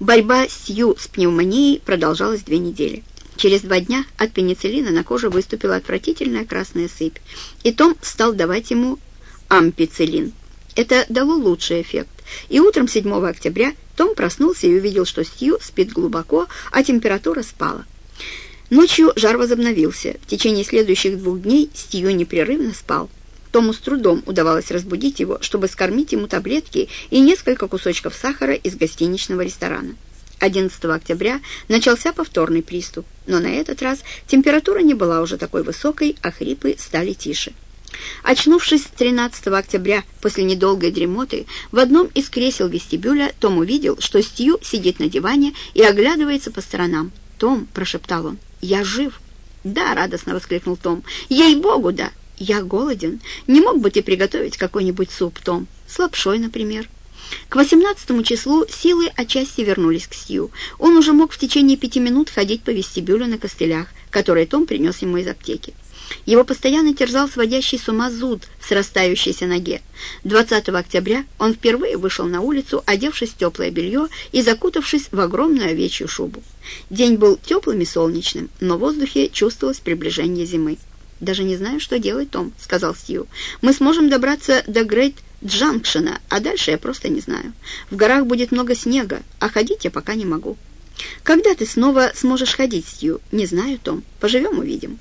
Борьба Сью с пневмонией продолжалась две недели. Через два дня от пенициллина на коже выступила отвратительная красная сыпь, и Том стал давать ему ампициллин. Это дало лучший эффект, и утром 7 октября Том проснулся и увидел, что Сью спит глубоко, а температура спала. Ночью жар возобновился. В течение следующих двух дней Стью непрерывно спал. Тому с трудом удавалось разбудить его, чтобы скормить ему таблетки и несколько кусочков сахара из гостиничного ресторана. 11 октября начался повторный приступ, но на этот раз температура не была уже такой высокой, а хрипы стали тише. Очнувшись 13 октября после недолгой дремоты, в одном из кресел вестибюля Том увидел, что Стью сидит на диване и оглядывается по сторонам. «Том», — прошептал он, — «я жив». «Да», — радостно воскликнул Том, — «ей-богу, да! Я голоден. Не мог бы ты приготовить какой-нибудь суп, Том? С лапшой, например?» К 18 числу силы отчасти вернулись к Сью. Он уже мог в течение пяти минут ходить по вестибюлю на костылях, которые Том принес ему из аптеки. Его постоянно терзал сводящий с ума зуд в срастающейся ноге. 20 октября он впервые вышел на улицу, одевшись в теплое белье и закутавшись в огромную овечью шубу. День был теплым и солнечным, но в воздухе чувствовалось приближение зимы. «Даже не знаю, что делать, Том», — сказал Стью. «Мы сможем добраться до Грейт Джанкшена, а дальше я просто не знаю. В горах будет много снега, а ходить я пока не могу». «Когда ты снова сможешь ходить, Стью?» «Не знаю, Том. Поживем, увидим».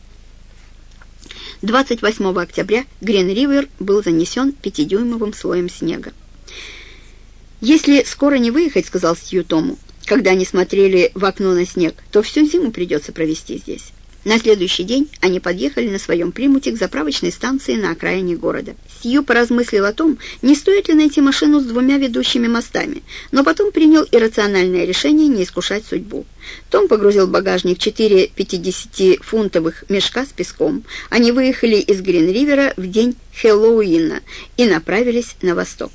28 октября Грин-Ривер был занесен пятидюймовым слоем снега. «Если скоро не выехать, — сказал Стью Тому, когда они смотрели в окно на снег, то всю зиму придется провести здесь». На следующий день они подъехали на своем примуте к заправочной станции на окраине города. Сью поразмыслил о том, не стоит ли найти машину с двумя ведущими мостами, но потом принял иррациональное решение не искушать судьбу. Том погрузил в багажник четыре 50-фунтовых мешка с песком. Они выехали из Грин-Ривера в день Хэллоуина и направились на восток.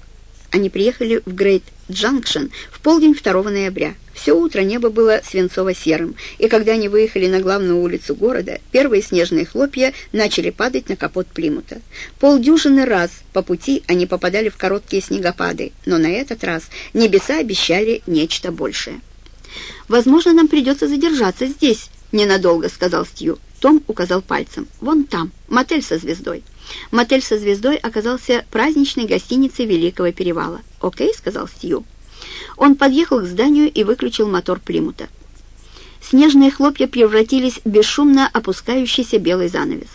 Они приехали в Грейт Джанкшен в полдень 2 ноября. Все утро небо было свинцово-серым, и когда они выехали на главную улицу города, первые снежные хлопья начали падать на капот Плимута. Полдюжины раз по пути они попадали в короткие снегопады, но на этот раз небеса обещали нечто большее. «Возможно, нам придется задержаться здесь ненадолго», — сказал Стью. Том указал пальцем. «Вон там, мотель со звездой». Мотель со звездой оказался праздничной гостиницей Великого Перевала. «Окей», — сказал Стью. Он подъехал к зданию и выключил мотор Плимута. Снежные хлопья превратились в бесшумно опускающийся белый занавес.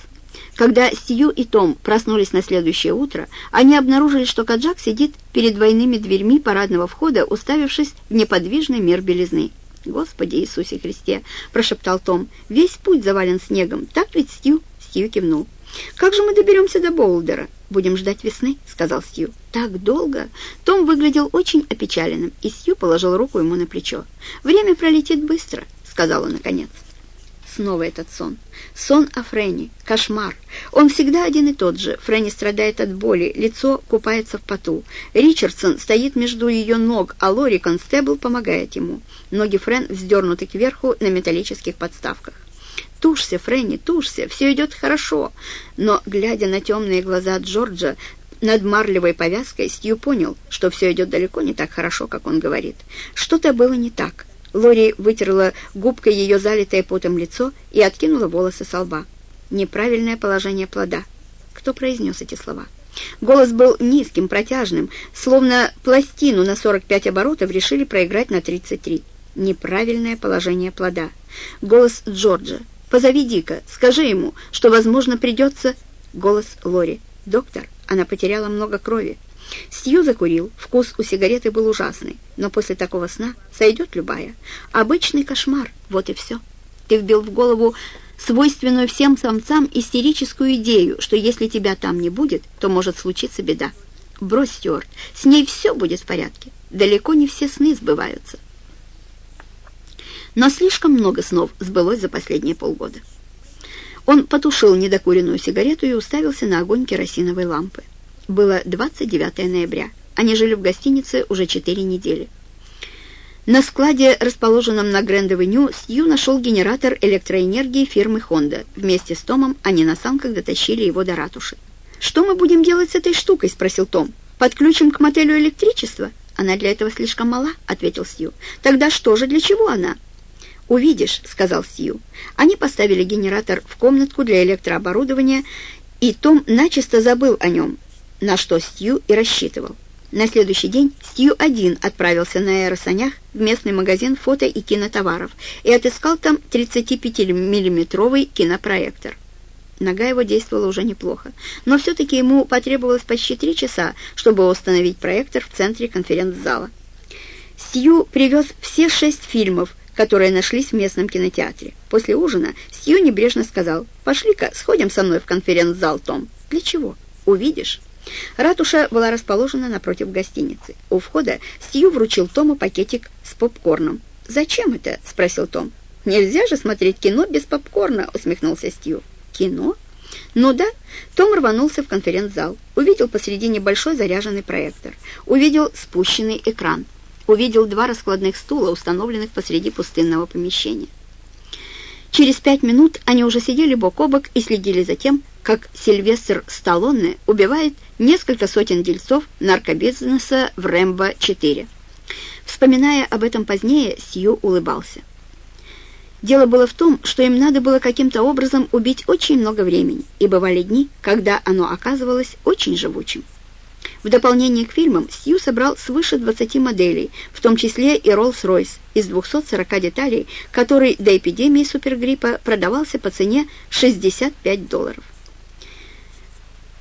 Когда Стью и Том проснулись на следующее утро, они обнаружили, что Каджак сидит перед двойными дверьми парадного входа, уставившись в неподвижный мир белизны. «Господи Иисусе Христе!» — прошептал Том. «Весь путь завален снегом. Так ведь, Стью?» Стью кивнул. «Как же мы доберемся до Боулдера?» «Будем ждать весны», — сказал Стью. «Так долго?» Том выглядел очень опечаленным, и Стью положил руку ему на плечо. «Время пролетит быстро», — сказал он наконец. Снова этот сон. Сон о Фрэнни. Кошмар. Он всегда один и тот же. Фрэнни страдает от боли, лицо купается в поту. Ричардсон стоит между ее ног, а Лори Констебл помогает ему. Ноги Френ вздернуты кверху на металлических подставках. «Тушься, Фрэнни, тушься, все идет хорошо». Но, глядя на темные глаза Джорджа, над марлевой повязкой Стью понял, что все идет далеко не так хорошо, как он говорит. Что-то было не так. Лори вытерла губкой ее залитое потом лицо и откинула волосы со лба. «Неправильное положение плода». Кто произнес эти слова? Голос был низким, протяжным, словно пластину на 45 оборотов решили проиграть на 33. Неправильное положение плода. Голос Джорджа. Позови Дика, скажи ему, что, возможно, придется...» Голос Лори. «Доктор, она потеряла много крови». Стью закурил, вкус у сигареты был ужасный, но после такого сна сойдет любая. Обычный кошмар, вот и все. Ты вбил в голову свойственную всем самцам истерическую идею, что если тебя там не будет, то может случиться беда. Брось, Стюарт, с ней все будет в порядке. Далеко не все сны сбываются но слишком много снов сбылось за последние полгода. Он потушил недокуренную сигарету и уставился на огонь керосиновой лампы. Было 29 ноября. Они жили в гостинице уже четыре недели. На складе, расположенном на Грэнд-авеню, Сью нашел генератор электроэнергии фирмы «Хонда». Вместе с Томом они на санках дотащили его до ратуши. «Что мы будем делать с этой штукой?» — спросил Том. «Подключим к мотелю электричество?» «Она для этого слишком мала», — ответил Сью. «Тогда что же, для чего она?» «Увидишь», — сказал Сью. Они поставили генератор в комнатку для электрооборудования, и Том начисто забыл о нем, на что Сью и рассчитывал. На следующий день Стью один отправился на аэросанях в местный магазин фото и кинотоваров и отыскал там 35-миллиметровый кинопроектор. Нога его действовала уже неплохо, но все-таки ему потребовалось почти три часа, чтобы установить проектор в центре конференц-зала. Стью привез все шесть фильмов, которые нашлись в местном кинотеатре. После ужина Стью небрежно сказал, «Пошли-ка, сходим со мной в конференц-зал, Том». «Для чего? Увидишь». Ратуша была расположена напротив гостиницы. У входа Стью вручил Тому пакетик с попкорном. «Зачем это?» — спросил Том. «Нельзя же смотреть кино без попкорна», — усмехнулся Стью. «Кино?» «Ну да». Том рванулся в конференц-зал. Увидел посредине большой заряженный проектор. Увидел спущенный экран. Увидел два раскладных стула, установленных посреди пустынного помещения. Через пять минут они уже сидели бок о бок и следили за тем, как Сильвестр Сталлоне убивает несколько сотен дельцов наркобизнеса в «Рэмбо-4». Вспоминая об этом позднее, Сью улыбался. Дело было в том, что им надо было каким-то образом убить очень много времени, и бывали дни, когда оно оказывалось очень живучим. В дополнение к фильмам Сью собрал свыше 20 моделей, в том числе и Rolls-Royce, из 240 деталей, который до эпидемии супергриппа продавался по цене 65 долларов.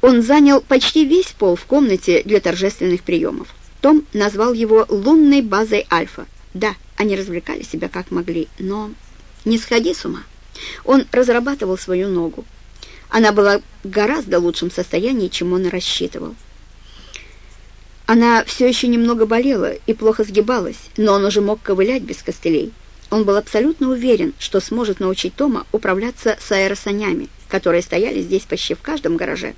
Он занял почти весь пол в комнате для торжественных приемов. Том назвал его «лунной базой Альфа». Да, они развлекали себя как могли, но не сходи с ума. Он разрабатывал свою ногу. Она была в гораздо лучшем состоянии, чем он рассчитывал. Она все еще немного болела и плохо сгибалась, но он уже мог ковылять без костылей. Он был абсолютно уверен, что сможет научить Тома управляться с аэросанями, которые стояли здесь почти в каждом гараже.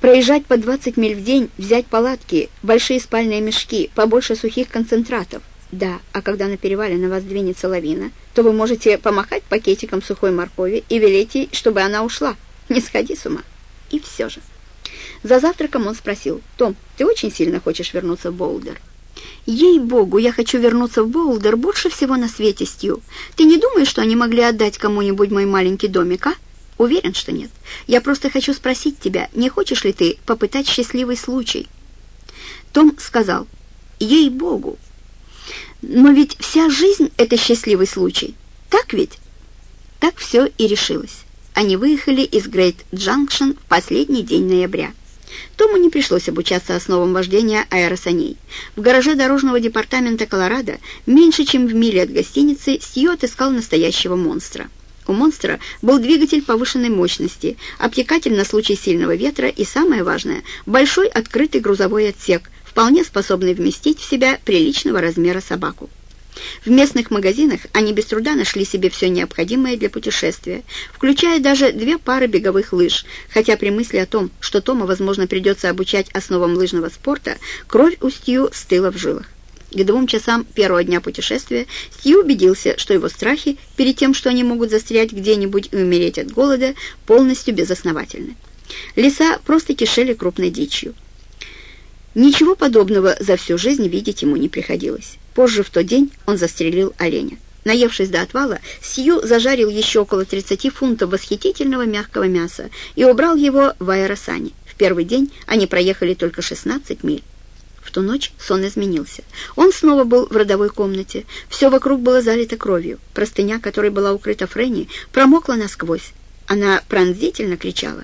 Проезжать по 20 миль в день, взять палатки, большие спальные мешки, побольше сухих концентратов. Да, а когда на перевале на вас двинется лавина, то вы можете помахать пакетиком сухой моркови и велеть ей, чтобы она ушла. Не сходи с ума. И все же. За завтраком он спросил, «Том, ты очень сильно хочешь вернуться в Боулдер?» «Ей-богу, я хочу вернуться в Боулдер больше всего на свете, Стью. Ты не думаешь, что они могли отдать кому-нибудь мой маленький домик, а?» «Уверен, что нет. Я просто хочу спросить тебя, не хочешь ли ты попытать счастливый случай?» Том сказал, «Ей-богу! Но ведь вся жизнь — это счастливый случай. Так ведь?» Так все и решилось. Они выехали из Грейт Джанкшн в последний день ноября. Тому не пришлось обучаться основам вождения аэросаней. В гараже дорожного департамента Колорадо, меньше чем в миле от гостиницы, Сью отыскал настоящего монстра. У монстра был двигатель повышенной мощности, обтекатель на случай сильного ветра и, самое важное, большой открытый грузовой отсек, вполне способный вместить в себя приличного размера собаку. В местных магазинах они без труда нашли себе все необходимое для путешествия, включая даже две пары беговых лыж, хотя при мысли о том, что Тома, возможно, придется обучать основам лыжного спорта, кровь у Стью стыла в жилах. К двум часам первого дня путешествия Стью убедился, что его страхи перед тем, что они могут застрять где-нибудь и умереть от голода, полностью безосновательны. Леса просто кишели крупной дичью. Ничего подобного за всю жизнь видеть ему не приходилось. Позже в тот день он застрелил оленя. Наевшись до отвала, Сью зажарил еще около 30 фунтов восхитительного мягкого мяса и убрал его в аэросане. В первый день они проехали только 16 миль. В ту ночь сон изменился. Он снова был в родовой комнате. Все вокруг было залито кровью. Простыня, которой была укрыта Фрэнни, промокла насквозь. Она пронзительно кричала.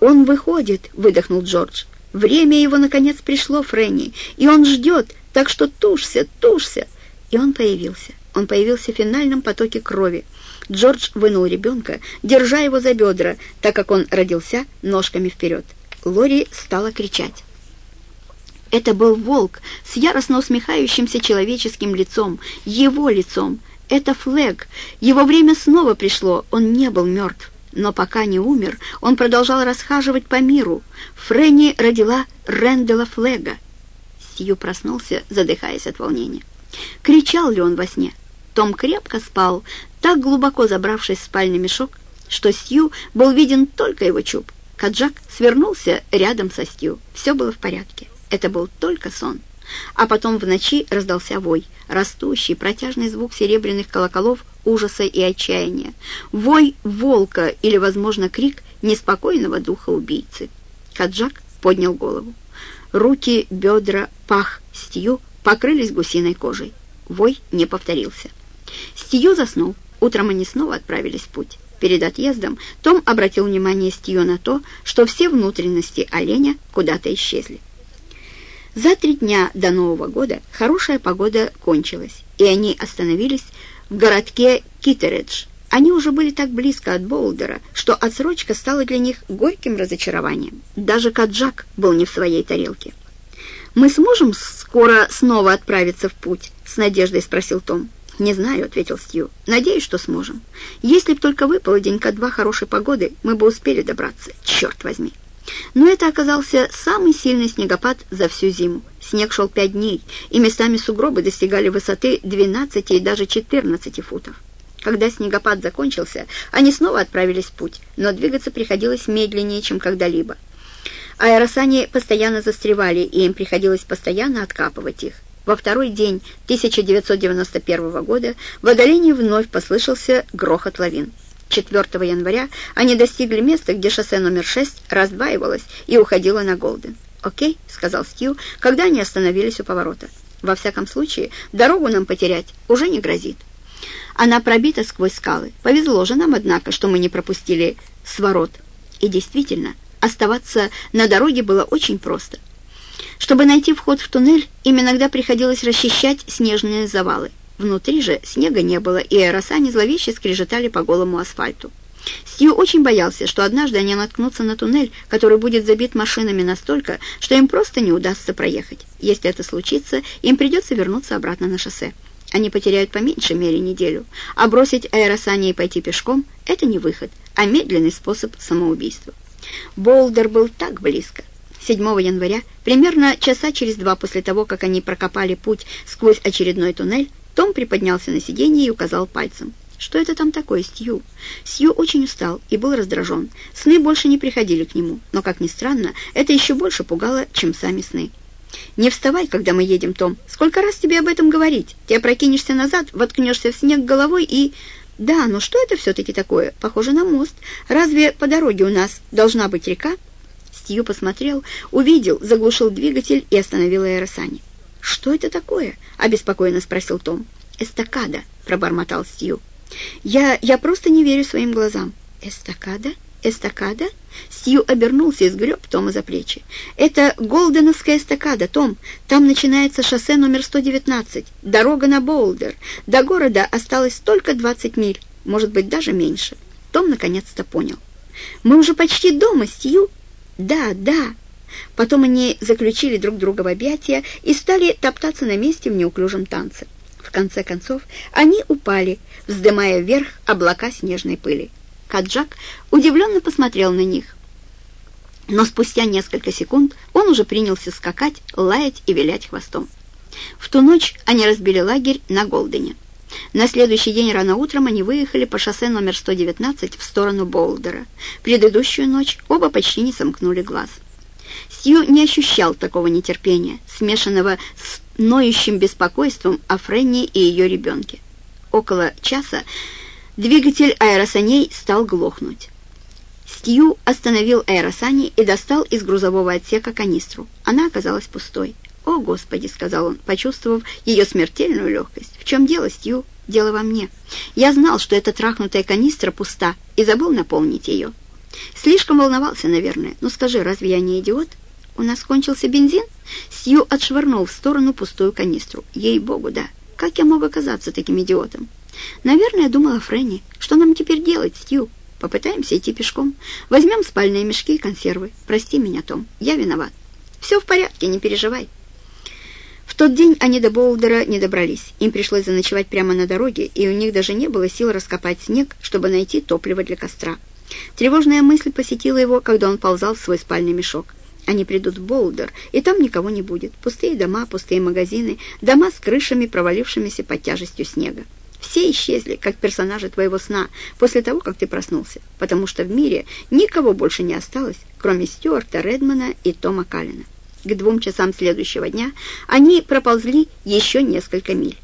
«Он выходит!» — выдохнул Джордж. «Время его, наконец, пришло, Фрэнни, и он ждет, так что тушься, тушься!» И он появился. Он появился в финальном потоке крови. Джордж вынул ребенка, держа его за бедра, так как он родился ножками вперед. Лори стала кричать. Это был волк с яростно усмехающимся человеческим лицом, его лицом. Это Флэг. Его время снова пришло, он не был мертв. Но пока не умер, он продолжал расхаживать по миру. Фрэнни родила Рэндала Флэга. Сью проснулся, задыхаясь от волнения. Кричал ли он во сне? Том крепко спал, так глубоко забравшись в спальный мешок, что Сью был виден только его чуб. Каджак свернулся рядом со Стью. Все было в порядке. Это был только сон. А потом в ночи раздался вой, растущий, протяжный звук серебряных колоколов ужаса и отчаяния. Вой волка или, возможно, крик неспокойного духа убийцы. Каджак поднял голову. Руки, бедра, пах Стью покрылись гусиной кожей. Вой не повторился. Стью заснул. Утром они снова отправились в путь. Перед отъездом Том обратил внимание Стью на то, что все внутренности оленя куда-то исчезли. За три дня до Нового года хорошая погода кончилась, и они остановились в городке Китередж. Они уже были так близко от Болдера, что отсрочка стала для них горьким разочарованием. Даже Каджак был не в своей тарелке. «Мы сможем скоро снова отправиться в путь?» — с надеждой спросил Том. «Не знаю», — ответил Стью. «Надеюсь, что сможем. Если б только выпало денька-два хорошей погоды, мы бы успели добраться. Черт возьми!» Но это оказался самый сильный снегопад за всю зиму. Снег шел пять дней, и местами сугробы достигали высоты 12 и даже 14 футов. Когда снегопад закончился, они снова отправились в путь, но двигаться приходилось медленнее, чем когда-либо. Аэросани постоянно застревали, и им приходилось постоянно откапывать их. Во второй день 1991 года в отдалении вновь послышался грохот лавин. 4 января они достигли места, где шоссе номер 6 раздваивалось и уходило на Голден. «Окей», — сказал Стью, когда они остановились у поворота. «Во всяком случае, дорогу нам потерять уже не грозит. Она пробита сквозь скалы. Повезло же нам, однако, что мы не пропустили сворот. И действительно, оставаться на дороге было очень просто. Чтобы найти вход в туннель, им иногда приходилось расчищать снежные завалы. Внутри же снега не было, и аэросани зловеще скрежетали по голому асфальту. Стью очень боялся, что однажды они наткнутся на туннель, который будет забит машинами настолько, что им просто не удастся проехать. Если это случится, им придется вернуться обратно на шоссе. Они потеряют по меньшей мере неделю, а бросить аэросани и пойти пешком – это не выход, а медленный способ самоубийства. Болдер был так близко. 7 января, примерно часа через два после того, как они прокопали путь сквозь очередной туннель, том приподнялся на сиденье и указал пальцем. «Что это там такое, Стью?» Стью очень устал и был раздражен. Сны больше не приходили к нему, но, как ни странно, это еще больше пугало, чем сами сны. «Не вставай, когда мы едем, Том. Сколько раз тебе об этом говорить? Ты опрокинешься назад, воткнешься в снег головой и...» «Да, но что это все-таки такое? Похоже на мост. Разве по дороге у нас должна быть река?» Стью посмотрел, увидел, заглушил двигатель и остановил аэросани. «Что это такое?» — обеспокоенно спросил Том. «Эстакада», — пробормотал Стью. «Я... я просто не верю своим глазам». «Эстакада? Эстакада?» Стью обернулся и сгреб Тома за плечи. «Это Голденовская эстакада, Том. Там начинается шоссе номер 119. Дорога на Болдер. До города осталось только 20 миль, может быть, даже меньше». Том наконец-то понял. «Мы уже почти дома, Стью?» «Да, да», Потом они заключили друг друга в объятия и стали топтаться на месте в неуклюжем танце. В конце концов, они упали, вздымая вверх облака снежной пыли. Каджак удивленно посмотрел на них. Но спустя несколько секунд он уже принялся скакать, лаять и вилять хвостом. В ту ночь они разбили лагерь на Голдене. На следующий день рано утром они выехали по шоссе номер 119 в сторону Болдера. Предыдущую ночь оба почти не сомкнули глаз. Сью не ощущал такого нетерпения, смешанного с ноющим беспокойством о Френни и ее ребенке. Около часа двигатель аэросаней стал глохнуть. Стью остановил аэросани и достал из грузового отсека канистру. Она оказалась пустой. «О, Господи!» — сказал он, почувствовав ее смертельную легкость. «В чем дело, Стью? Дело во мне. Я знал, что эта трахнутая канистра пуста, и забыл наполнить ее. Слишком волновался, наверное. Ну скажи, разве я не идиот?» «У нас кончился бензин?» Сью отшвырнул в сторону пустую канистру. «Ей-богу, да. Как я мог оказаться таким идиотом?» «Наверное, думала Фрэнни. Что нам теперь делать, Сью? Попытаемся идти пешком. Возьмем спальные мешки и консервы. Прости меня, Том. Я виноват. Все в порядке, не переживай». В тот день они до Болдера не добрались. Им пришлось заночевать прямо на дороге, и у них даже не было сил раскопать снег, чтобы найти топливо для костра. Тревожная мысль посетила его, когда он ползал в свой спальный мешок. Они придут в Болдер, и там никого не будет. Пустые дома, пустые магазины, дома с крышами, провалившимися под тяжестью снега. Все исчезли, как персонажи твоего сна, после того, как ты проснулся, потому что в мире никого больше не осталось, кроме Стюарта Редмана и Тома Каллина. К двум часам следующего дня они проползли еще несколько миль.